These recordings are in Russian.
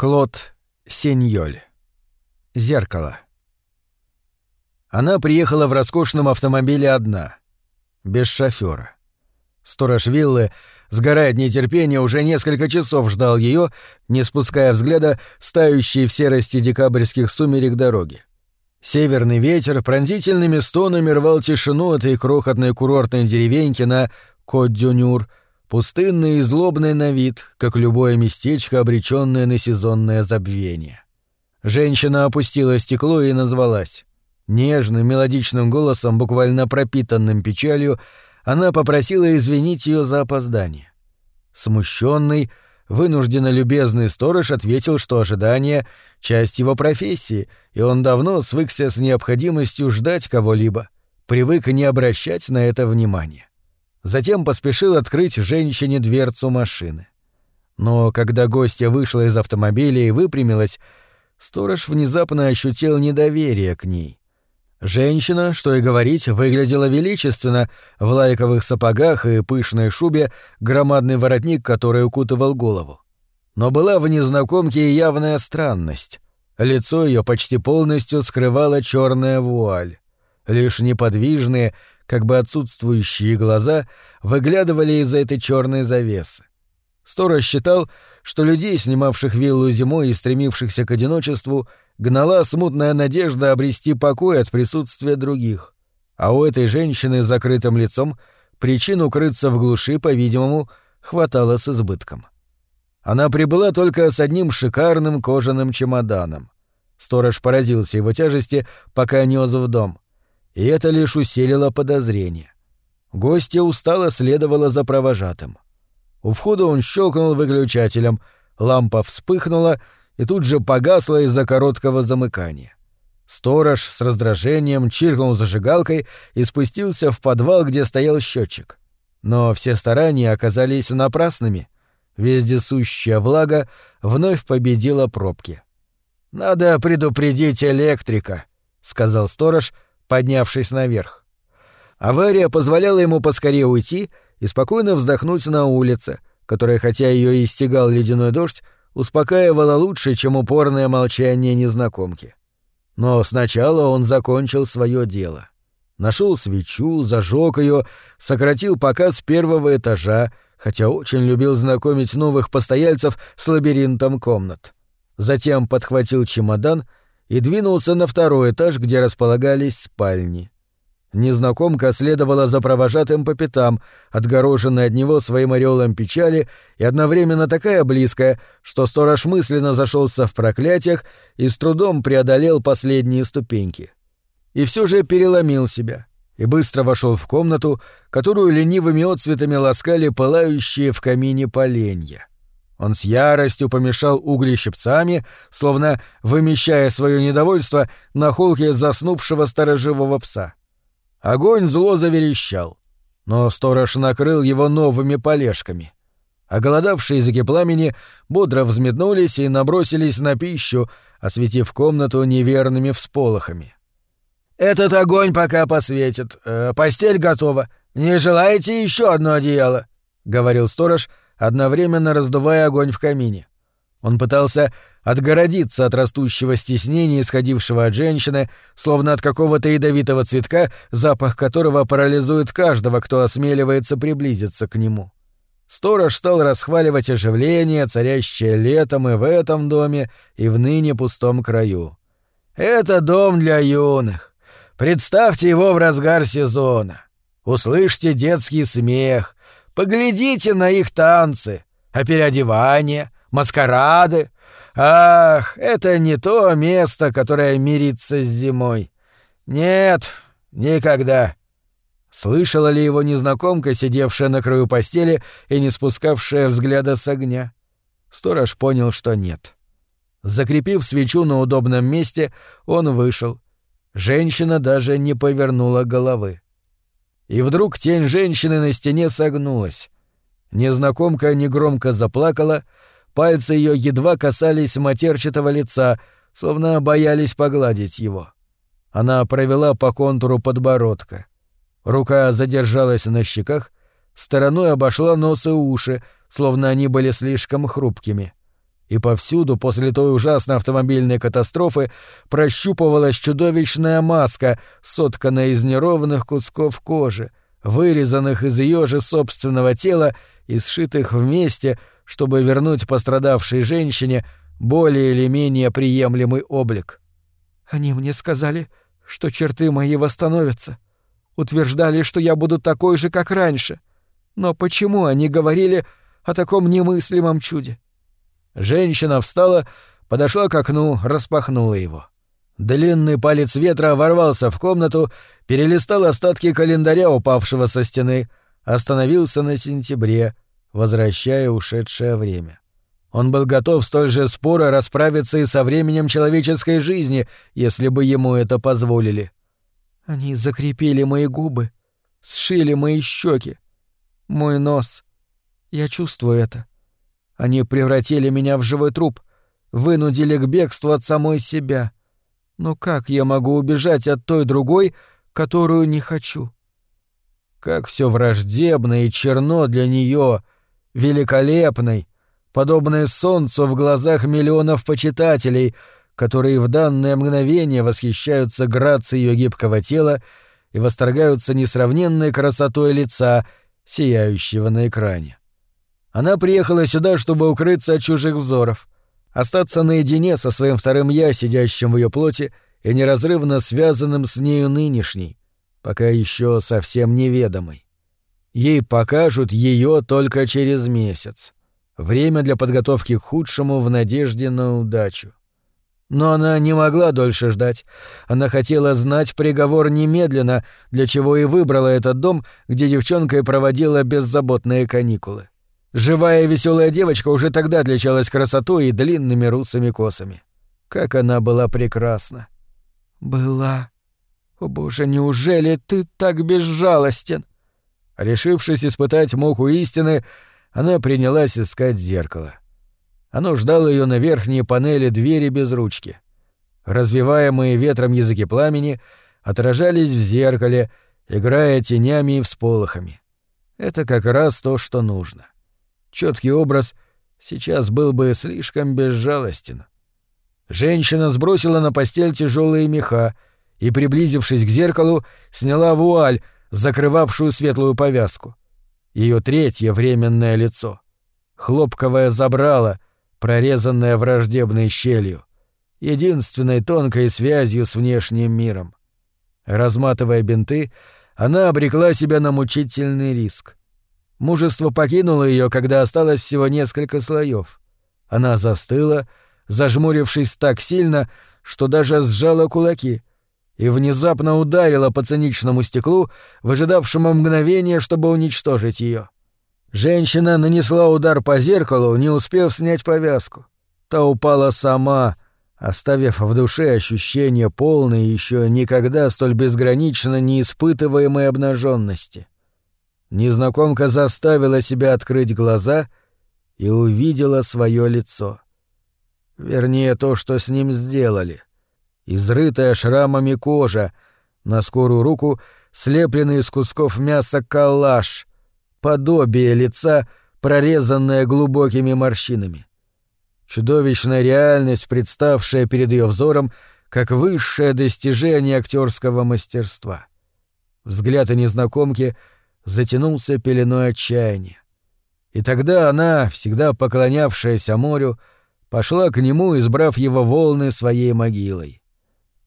Клод Сеньоль. Зеркало. Она приехала в роскошном автомобиле одна, без шофера. Сторож виллы, сгорая от нетерпения, уже несколько часов ждал ее, не спуская взгляда стающей в серости декабрьских сумерек дороги. Северный ветер пронзительными стонами рвал тишину этой крохотной курортной деревеньки на Кот-Дюнюр, пустынный и злобный на вид, как любое местечко, обречённое на сезонное забвение. Женщина опустила стекло и назвалась. Нежным, мелодичным голосом, буквально пропитанным печалью, она попросила извинить ее за опоздание. Смущенный, вынужденно любезный сторож ответил, что ожидание — часть его профессии, и он давно свыкся с необходимостью ждать кого-либо, привык не обращать на это внимания. Затем поспешил открыть женщине дверцу машины. Но когда гостья вышла из автомобиля и выпрямилась, сторож внезапно ощутил недоверие к ней. Женщина, что и говорить, выглядела величественно, в лайковых сапогах и пышной шубе, громадный воротник, который укутывал голову. Но была в незнакомке явная странность. Лицо ее почти полностью скрывала черная вуаль. Лишь неподвижные, как бы отсутствующие глаза выглядывали из-за этой черной завесы. Сторож считал, что людей, снимавших виллу зимой и стремившихся к одиночеству, гнала смутная надежда обрести покой от присутствия других. А у этой женщины с закрытым лицом причин укрыться в глуши, по-видимому, хватало с избытком. Она прибыла только с одним шикарным кожаным чемоданом. Сторож поразился его тяжести, пока нес в дом и это лишь усилило подозрение. Гостья устало следовала за провожатым. У входа он щелкнул выключателем, лампа вспыхнула и тут же погасла из-за короткого замыкания. Сторож с раздражением чиркнул зажигалкой и спустился в подвал, где стоял счетчик. Но все старания оказались напрасными. Вездесущая влага вновь победила пробки. «Надо предупредить электрика», — сказал сторож, — поднявшись наверх. Авария позволяла ему поскорее уйти и спокойно вздохнуть на улице, которая, хотя ее и стегал ледяной дождь, успокаивала лучше, чем упорное молчание незнакомки. Но сначала он закончил свое дело. Нашел свечу, зажег ее, сократил показ первого этажа, хотя очень любил знакомить новых постояльцев с лабиринтом комнат. Затем подхватил чемодан и двинулся на второй этаж, где располагались спальни. Незнакомка следовала за провожатым по пятам, отгороженная от него своим ореолом печали и одновременно такая близкая, что сторож мысленно зашелся в проклятиях и с трудом преодолел последние ступеньки. И все же переломил себя и быстро вошел в комнату, которую ленивыми отцветами ласкали пылающие в камине поленья. Он с яростью помешал угли щипцами, словно вымещая свое недовольство на холке заснувшего сторожевого пса. Огонь зло заверещал, но сторож накрыл его новыми полежками. Оголодавшие языки пламени бодро взметнулись и набросились на пищу, осветив комнату неверными всполохами. «Этот огонь пока посветит. Э, постель готова. Не желаете еще одно одеяло?» — говорил сторож, — одновременно раздувая огонь в камине. Он пытался отгородиться от растущего стеснения, исходившего от женщины, словно от какого-то ядовитого цветка, запах которого парализует каждого, кто осмеливается приблизиться к нему. Сторож стал расхваливать оживление, царящее летом и в этом доме, и в ныне пустом краю. «Это дом для юных. Представьте его в разгар сезона. Услышьте детский смех, Поглядите на их танцы, а переодевания, маскарады. Ах, это не то место, которое мирится с зимой. Нет, никогда. Слышала ли его незнакомка, сидевшая на краю постели и не спускавшая взгляда с огня? Сторож понял, что нет. Закрепив свечу на удобном месте, он вышел. Женщина даже не повернула головы. И вдруг тень женщины на стене согнулась. Незнакомка негромко заплакала, пальцы ее едва касались матерчатого лица, словно боялись погладить его. Она провела по контуру подбородка. Рука задержалась на щеках, стороной обошла нос и уши, словно они были слишком хрупкими. И повсюду после той ужасной автомобильной катастрофы прощупывалась чудовищная маска, сотканная из неровных кусков кожи, вырезанных из ее же собственного тела и сшитых вместе, чтобы вернуть пострадавшей женщине более или менее приемлемый облик. «Они мне сказали, что черты мои восстановятся. Утверждали, что я буду такой же, как раньше. Но почему они говорили о таком немыслимом чуде?» Женщина встала, подошла к окну, распахнула его. Длинный палец ветра ворвался в комнату, перелистал остатки календаря, упавшего со стены, остановился на сентябре, возвращая ушедшее время. Он был готов столь же споро расправиться и со временем человеческой жизни, если бы ему это позволили. Они закрепили мои губы, сшили мои щеки, мой нос. Я чувствую это. Они превратили меня в живой труп, вынудили к бегству от самой себя. Но как я могу убежать от той другой, которую не хочу? Как все враждебно и черно для нее, великолепной, подобное солнцу в глазах миллионов почитателей, которые в данное мгновение восхищаются грацией ее гибкого тела и восторгаются несравненной красотой лица, сияющего на экране. Она приехала сюда, чтобы укрыться от чужих взоров, остаться наедине со своим вторым «я», сидящим в ее плоти и неразрывно связанным с нею нынешней, пока еще совсем неведомой. Ей покажут ее только через месяц. Время для подготовки к худшему в надежде на удачу. Но она не могла дольше ждать. Она хотела знать приговор немедленно, для чего и выбрала этот дом, где девчонка и проводила беззаботные каникулы. Живая и веселая девочка уже тогда отличалась красотой и длинными русыми косами. Как она была прекрасна. Была. О боже, неужели ты так безжалостен? Решившись испытать муку истины, она принялась искать зеркало. Оно ждало ее на верхней панели двери без ручки. Развиваемые ветром языки пламени отражались в зеркале, играя тенями и всполохами. Это как раз то, что нужно. — Четкий образ сейчас был бы слишком безжалостен. Женщина сбросила на постель тяжелые меха и, приблизившись к зеркалу, сняла вуаль, закрывавшую светлую повязку. Ее третье временное лицо. Хлопковое забрало, прорезанное враждебной щелью, единственной тонкой связью с внешним миром. Разматывая бинты, она обрекла себя на мучительный риск. Мужество покинуло ее, когда осталось всего несколько слоев. Она застыла, зажмурившись так сильно, что даже сжала кулаки, и внезапно ударила по циничному стеклу, выжидавшему мгновение, чтобы уничтожить ее. Женщина нанесла удар по зеркалу, не успев снять повязку. Та упала сама, оставив в душе ощущение полной еще никогда столь безгранично неиспытываемой обнаженности. Незнакомка заставила себя открыть глаза и увидела свое лицо. Вернее, то, что с ним сделали. Изрытая шрамами кожа, на скорую руку слепленный из кусков мяса калаш, подобие лица, прорезанное глубокими морщинами. Чудовищная реальность, представшая перед ее взором, как высшее достижение актерского мастерства. Взгляд незнакомки — затянулся пеленой отчаяния. И тогда она, всегда поклонявшаяся морю, пошла к нему, избрав его волны своей могилой.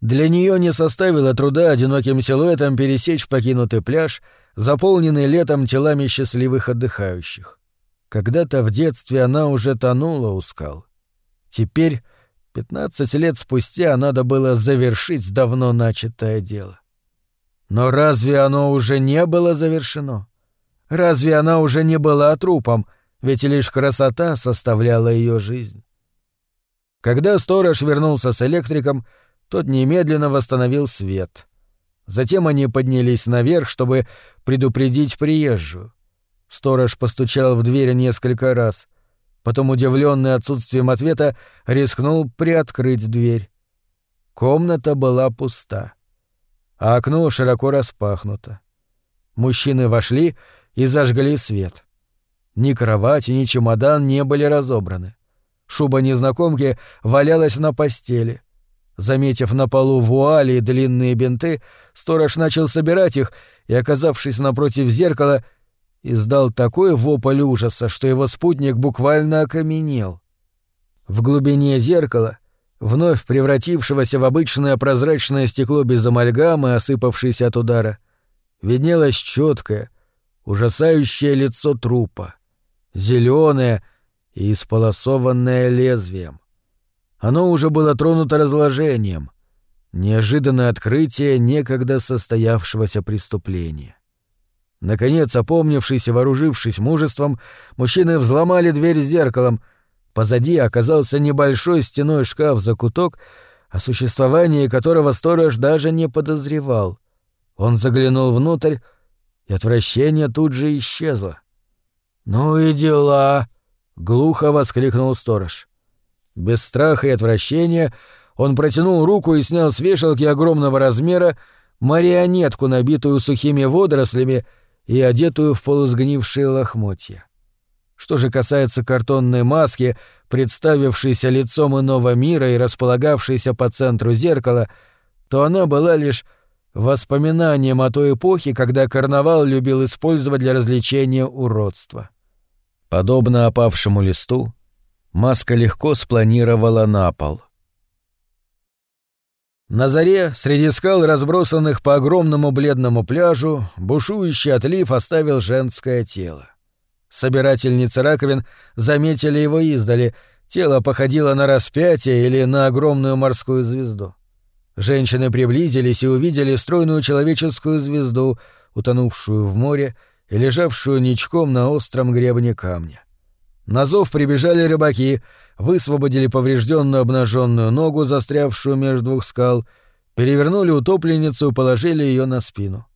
Для нее не составило труда одиноким силуэтом пересечь покинутый пляж, заполненный летом телами счастливых отдыхающих. Когда-то в детстве она уже тонула у скал. Теперь, пятнадцать лет спустя, надо было завершить давно начатое дело. Но разве оно уже не было завершено? Разве она уже не была трупом, ведь лишь красота составляла ее жизнь? Когда сторож вернулся с электриком, тот немедленно восстановил свет. Затем они поднялись наверх, чтобы предупредить приезжую. Сторож постучал в дверь несколько раз. Потом, удивленный отсутствием ответа, рискнул приоткрыть дверь. Комната была пуста а окно широко распахнуто. Мужчины вошли и зажгли свет. Ни кровать, ни чемодан не были разобраны. Шуба незнакомки валялась на постели. Заметив на полу вуали и длинные бинты, сторож начал собирать их и, оказавшись напротив зеркала, издал такой вопль ужаса, что его спутник буквально окаменел. В глубине зеркала, вновь превратившегося в обычное прозрачное стекло без амальгамы, осыпавшееся от удара, виднелось четкое, ужасающее лицо трупа, зеленое и исполосованное лезвием. Оно уже было тронуто разложением. Неожиданное открытие некогда состоявшегося преступления. Наконец, опомнившись и вооружившись мужеством, мужчины взломали дверь зеркалом. Позади оказался небольшой стеной шкаф-закуток, о существовании которого сторож даже не подозревал. Он заглянул внутрь, и отвращение тут же исчезло. «Ну и дела!» — глухо воскликнул сторож. Без страха и отвращения он протянул руку и снял с вешалки огромного размера марионетку, набитую сухими водорослями и одетую в полусгнившие лохмотья. Что же касается картонной маски, представившейся лицом иного мира и располагавшейся по центру зеркала, то она была лишь воспоминанием о той эпохе, когда карнавал любил использовать для развлечения уродства. Подобно опавшему листу, маска легко спланировала на пол. На заре, среди скал, разбросанных по огромному бледному пляжу, бушующий отлив оставил женское тело. Собирательницы раковин заметили его издали, тело походило на распятие или на огромную морскую звезду. Женщины приблизились и увидели стройную человеческую звезду, утонувшую в море и лежавшую ничком на остром гребне камня. На зов прибежали рыбаки, высвободили поврежденную обнаженную ногу, застрявшую между двух скал, перевернули утопленницу и положили ее на спину.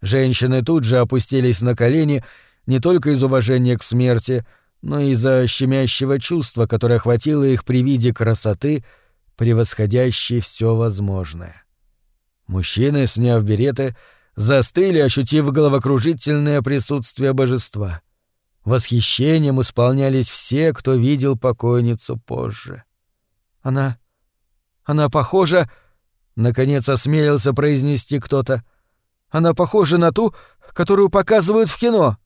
Женщины тут же опустились на колени не только из уважения к смерти, но и из-за щемящего чувства, которое охватило их при виде красоты, превосходящей все возможное. Мужчины, сняв береты, застыли, ощутив головокружительное присутствие божества — Восхищением исполнялись все, кто видел покойницу позже. «Она... она похожа...» — наконец осмелился произнести кто-то. «Она похожа на ту, которую показывают в кино».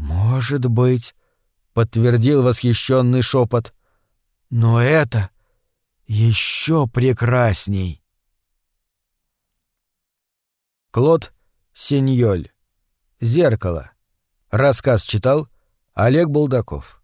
«Может быть», — подтвердил восхищенный шепот. «Но это еще прекрасней». Клод Синьоль. Зеркало. Рассказ читал Олег Булдаков.